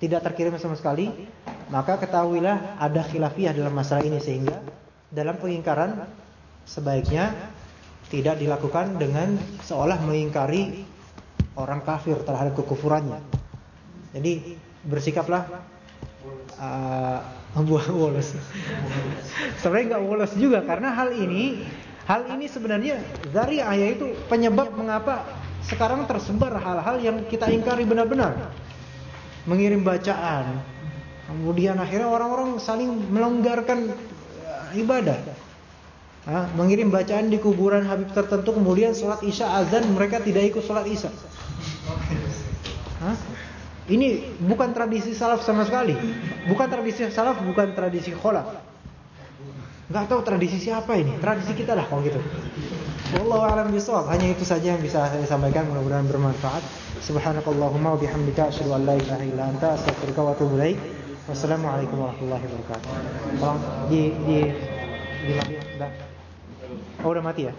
tidak terkirim sama sekali, maka ketahuilah ada khilafiyah dalam masalah ini sehingga dalam pengingkaran sebaiknya tidak dilakukan dengan seolah mengingkari orang kafir terhadap kekufurannya. Jadi bersikaplah uh, buah wolos. Sebenarnya nggak wolos juga karena hal ini hal ini sebenarnya dari ayat itu penyebab mengapa sekarang tersebar hal-hal yang kita ingkari benar-benar mengirim bacaan. Kemudian akhirnya orang-orang saling melonggarkan eh, ibadah. Mengirim bacaan di kuburan Habib tertentu kemudian sholat isya azan mereka tidak ikut sholat isya. Ini bukan tradisi salaf sama sekali. Bukan tradisi salaf, bukan tradisi kholaf. Gak tahu tradisi siapa ini. Tradisi kita lah kalau gitu. Wallahu a'lam bishawab. Hanya itu saja yang bisa saya sampaikan mudah-mudahan bermanfaat. Subhanakallahumma wa bihamdika asyhadu an la ilaha anta astaghfiruka wa atubu. Wassalamualaikum warahmatullahi wabarakatuh. Tolong di di di ya. Oh udah mati ya?